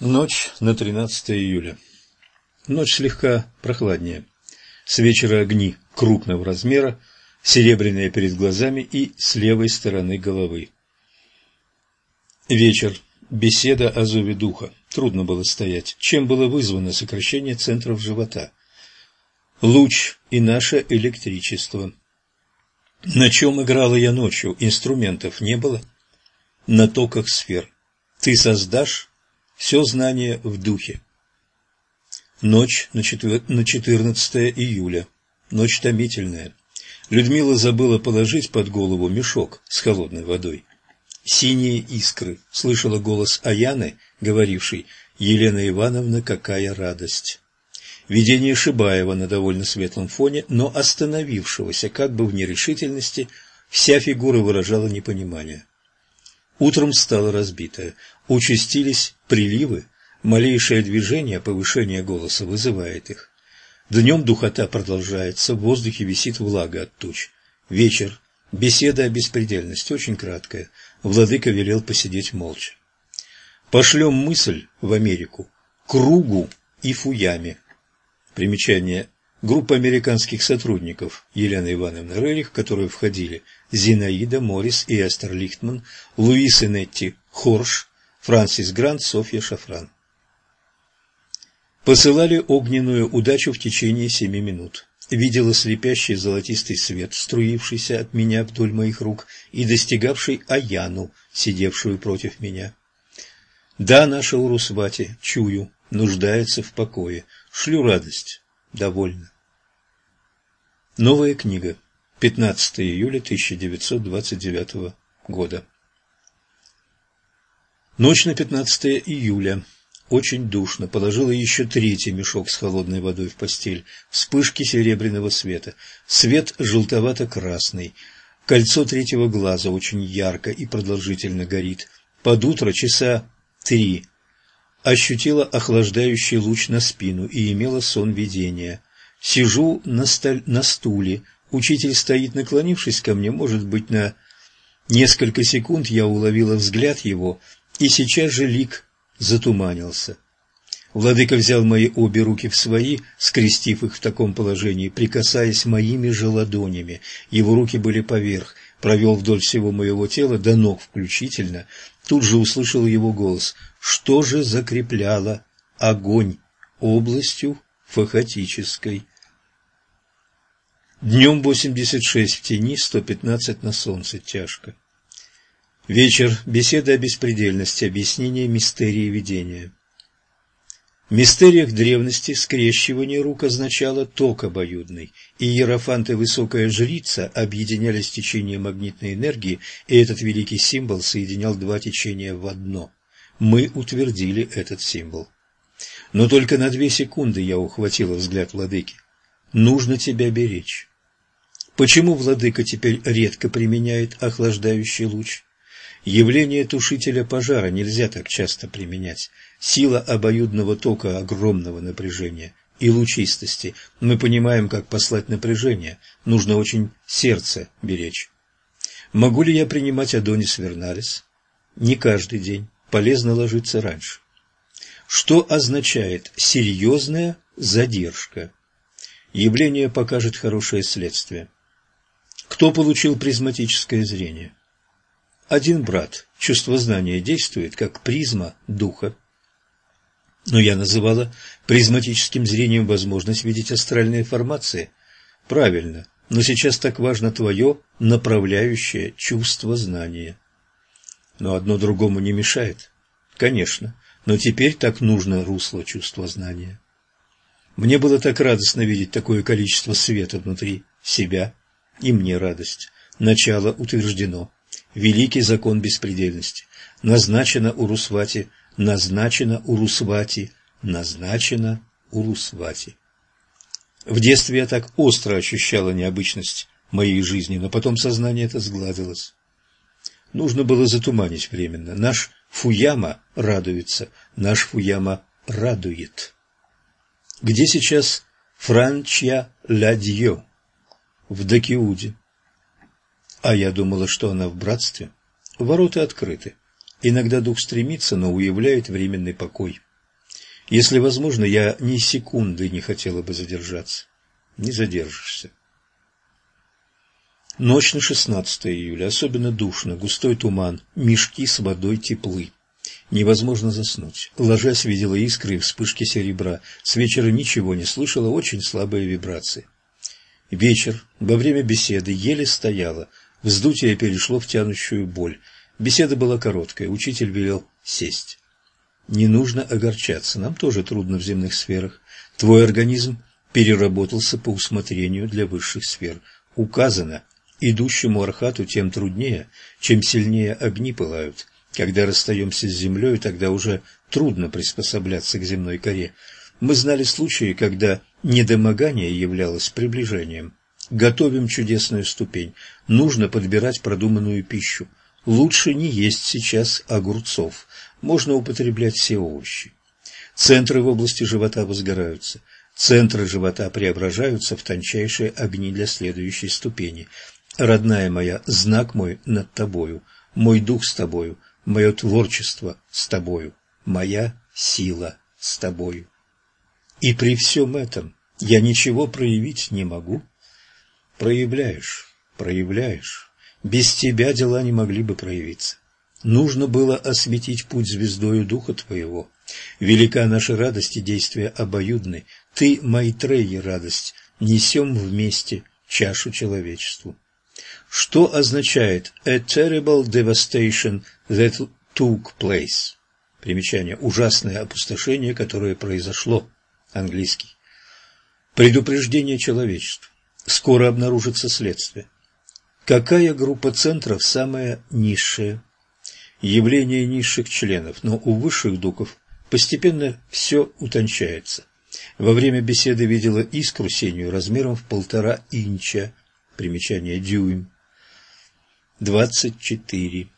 Ночь на 13 июля. Ночь слегка прохладнее. С вечера огни крупного размера, серебряные перед глазами и с левой стороны головы. Вечер. Беседа о зове духа. Трудно было стоять. Чем было вызвано сокращение центров живота? Луч и наше электричество. На чем играла я ночью? Инструментов не было. На токах сфер. Ты создашь все знание в духе. Ночь на 14 июля. Ночь томительная. Людмила забыла положить под голову мешок с холодной водой. Синие искры. Слышала голос Аяны, говорившей «Елена Ивановна, какая радость!» Видение Шибаева на довольно светлом фоне, но остановившегося как бы в нерешительности, вся фигура выражала непонимание. Утром стало разбитое. Участились приливы, малейшее движение, повышение голоса вызывает их. Днем духота продолжается, в воздухе висит влага от туч. Вечер. Беседа о беспредельности, очень краткая. Владыка велел посидеть молча. Пошлем мысль в Америку, Кругу и Фуяме. Примечание. Группа американских сотрудников Елена Ивановна Рерих, в которую входили Зинаида, Моррис и Эстер Лихтман, Луис и Нетти Хорш, Франсис Грант, Софья Шафран. Посылали огненную удачу в течение семи минут. Видела слепящий золотистый свет, струившийся от меня вдоль моих рук и достигавший Аяну, сидевшую против меня. Да, наша Урусвати, чую, нуждается в покое. Шлю радость. Довольно. Новая книга. 15 июля 1929 года. Ночь на 15 июля. Очень душно. Положила еще третий мешок с холодной водой в постель. Вспышки серебряного света. Свет желтовато-красный. Кольцо третьего глаза очень ярко и продолжительно горит. Под утро часа три. Ощутила охлаждающий луч на спину и имела сон видения. Сижу на, столь, на стуле. Учитель стоит, наклонившись ко мне, может быть, на несколько секунд я уловила взгляд его, и сейчас же лик затуманился. Владыка взял мои обе руки в свои, скрестив их в таком положении, прикасаясь моими же ладонями. Его руки были поверх, провел вдоль всего моего тела, до ног включительно. Тут же услышал его голос. Что же закрепляло огонь областью фахотической? Днем 86 в тени, 115 на солнце, тяжко. Вечер. Беседа о беспредельности, объяснение мистерии видения. В мистериях древности скрещивание рук означало ток обоюдный, и иерофант и высокая жрица объединялись течением магнитной энергии, и этот великий символ соединял два течения в одно. Мы утвердили этот символ. Но только на две секунды я ухватила взгляд владыки. Нужно тебя беречь. Почему владыка теперь редко применяет охлаждающий луч? Явление тушителя пожара нельзя так часто применять. Сила обоюдного тока огромного напряжения и лучистости. Мы понимаем, как послать напряжение. Нужно очень сердце беречь. Могу ли я принимать Адонис Верналис? Не каждый день. Полезно ложиться раньше. Что означает серьезная задержка? Явление покажет хорошее следствие. Кто получил призматическое зрение? Один брат. Чувство знания действует, как призма духа. Но я называла призматическим зрением возможность видеть астральные формации. Правильно, но сейчас так важно твое направляющее чувство знания. Но одно другому не мешает. Конечно, но теперь так нужно русло чувства знания. Мне было так радостно видеть такое количество света внутри себя, и мне радость. Начало утверждено великий закон беспредельности. Назначено Урусвати, назначено Урусвати, назначено Урусвати. В детстве я так остро ощущала необычность моей жизни, но потом сознание это сгладилось. Нужно было затуманить временно. Наш Фуяма радуется, наш Фуяма радует. Где сейчас Франчья Ладьё? В Дакиуде. А я думала, что она в братстве. Ворота открыты. Иногда дух стремится, но уявляет временный покой. Если возможно, я ни секунды не хотела бы задержаться. Не задержишься. Ночь на 16 июля. Особенно душно, густой туман, мешки с водой теплы. Невозможно заснуть. Ложась, видела искры и вспышки серебра. С вечера ничего не слышала, очень слабые вибрации. Вечер. Во время беседы еле стояла. Вздутие перешло в тянущую боль. Беседа была короткая. Учитель велел сесть. Не нужно огорчаться. Нам тоже трудно в земных сферах. Твой организм переработался по усмотрению для высших сфер. Указано, идущему архату тем труднее, чем сильнее огни пылают. Когда расстаемся с землей, тогда уже трудно приспосабляться к земной коре. Мы знали случаи, когда недомогание являлось приближением. Готовим чудесную ступень. Нужно подбирать продуманную пищу. Лучше не есть сейчас огурцов. Можно употреблять все овощи. Центры в области живота возгораются. Центры живота преображаются в тончайшие огни для следующей ступени. Родная моя, знак мой над тобою, мой дух с тобою, мое творчество с тобою, моя сила с тобою. И при всем этом я ничего проявить не могу. Проявляешь, проявляешь. Без тебя дела не могли бы проявиться. Нужно было осветить путь звездою Духа Твоего. Велика наша радость и действия обоюдны. Ты, Майтреи, радость, несем вместе чашу человечеству. Что означает «a terrible devastation that took place»? Примечание. Ужасное опустошение, которое произошло. Английский. Предупреждение человечеству. Скоро обнаружится следствие. Какая группа центров самая низшая? Явление низших членов, но у высших духов постепенно все утончается. Во время беседы видела искру синюю размером в полтора инча, примечание дюйм. Двадцать четыре.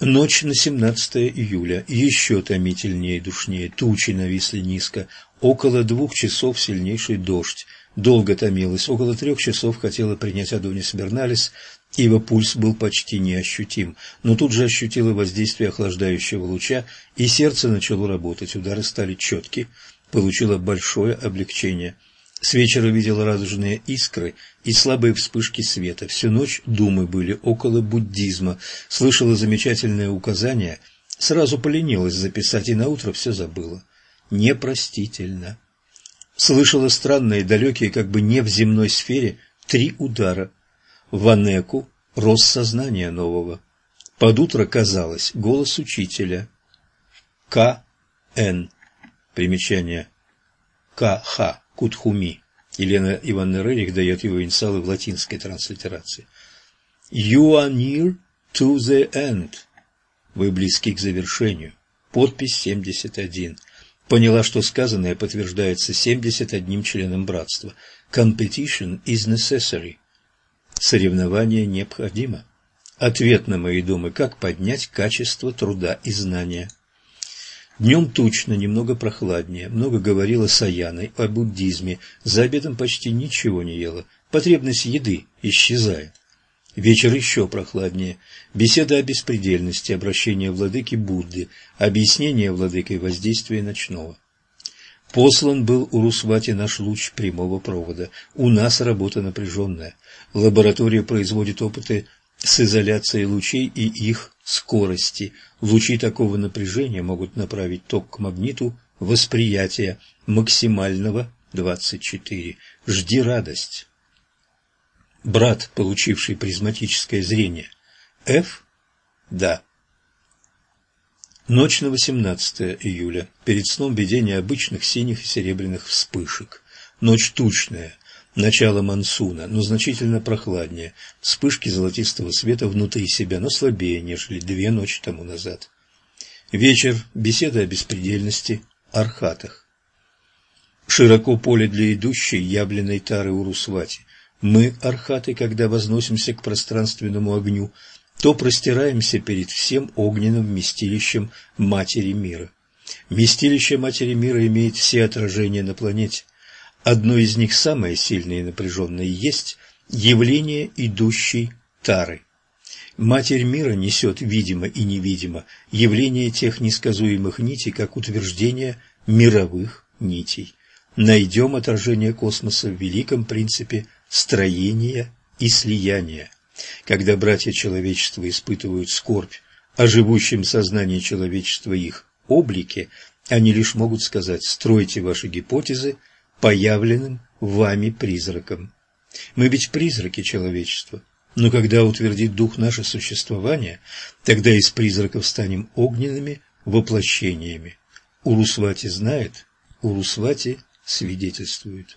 Ночь на 17 июля, еще томительнее и душнее, тучи нависли низко, около двух часов сильнейший дождь, долго томилась, около трех часов хотела принять Адонис Берналис, ибо пульс был почти неощутим, но тут же ощутила воздействие охлаждающего луча, и сердце начало работать, удары стали четки, получила большое облегчение. С вечера видела радужные искры и слабые вспышки света. Всю ночь думы были около буддизма, слышала замечательное указание, сразу поленилась записать и наутро все забыла. Непростительно. Слышала странные, далекие, как бы не в земной сфере, три удара – в Анеку рос сознание нового. Под утро казалось голос учителя. К.Н. Примечание. К.Х. Кутхуми. Елена Ивановна Рерих дает его инициалы в латинской транслитерации. You are near to the end. Вы близки к завершению. Подпись 71. Поняла, что сказанное подтверждается 71 членом братства. Competition is necessary. Соревнование необходимо. Ответ на мои думы, как поднять качество труда и знания. Днем тучно, немного прохладнее, много говорила с Аяной о буддизме, за обедом почти ничего не ела, потребность еды исчезает. Вечер еще прохладнее, беседа о беспредельности, обращение владыки Будды, объяснение владыкой воздействия ночного. Послан был у Русвати наш луч прямого провода. У нас работа напряженная. Лаборатория производит опыты с изоляцией лучей и их скорости. Лучи такого напряжения могут направить ток к магниту восприятия максимального 24. Жди радость. Брат, получивший призматическое зрение. F? Да. Ночь на 18 июля. Перед сном видение обычных синих и серебряных вспышек. Ночь тучная. Начало мансуна, но значительно прохладнее. Вспышки золотистого света внутри себя, но слабее, нежели две ночи тому назад. Вечер. Беседа о беспредельности, архатах. Широко поле для идущей яблиной тары Урусвати. Мы, архаты, когда возносимся к пространственному огню, то простираемся перед всем огненным вместилищем Матери мира. Вместилище Матери мира имеет все отражения на планете. Одно из них, самое сильное и напряженное, есть явление идущей Тары. Матерь мира несет видимо и невидимо явление тех несказуемых нитей, как утверждение мировых нитей. Найдем отражение космоса в великом принципе строения и слияния. Когда братья человечества испытывают скорбь о живущем сознании человечества их облике, они лишь могут сказать «стройте ваши гипотезы появленным вами призраком». Мы ведь призраки человечества, но когда утвердит дух наше существование, тогда из призраков станем огненными воплощениями. Урусвати знает, Урусвати свидетельствует.